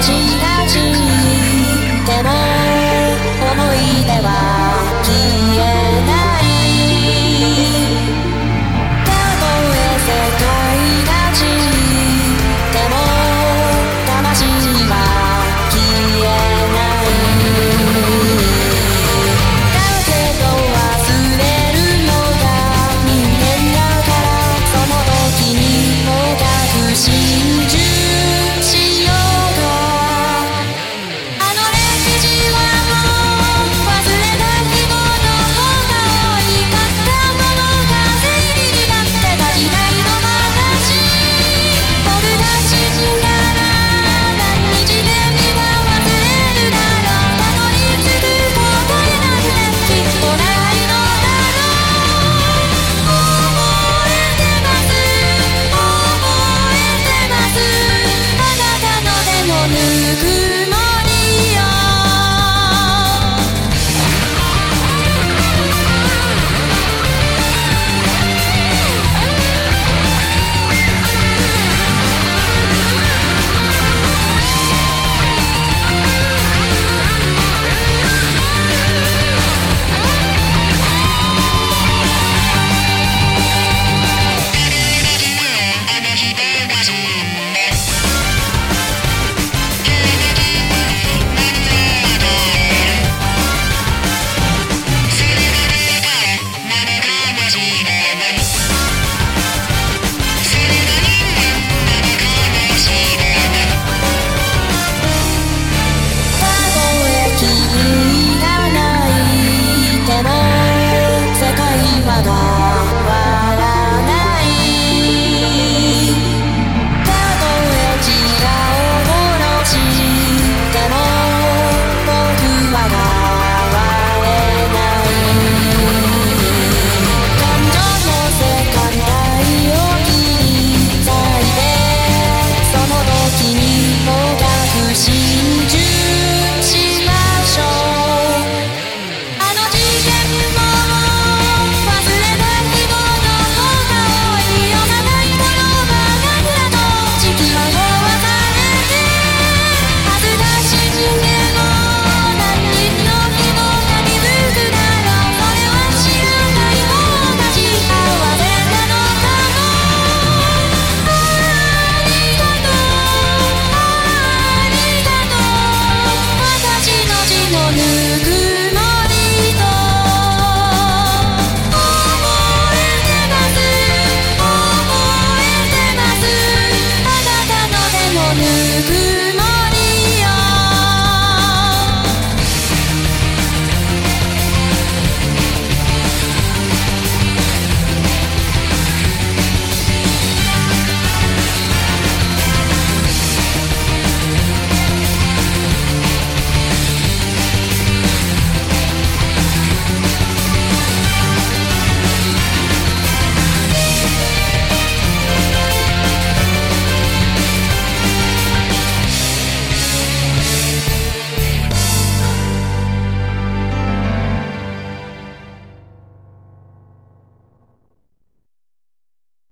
Tchau.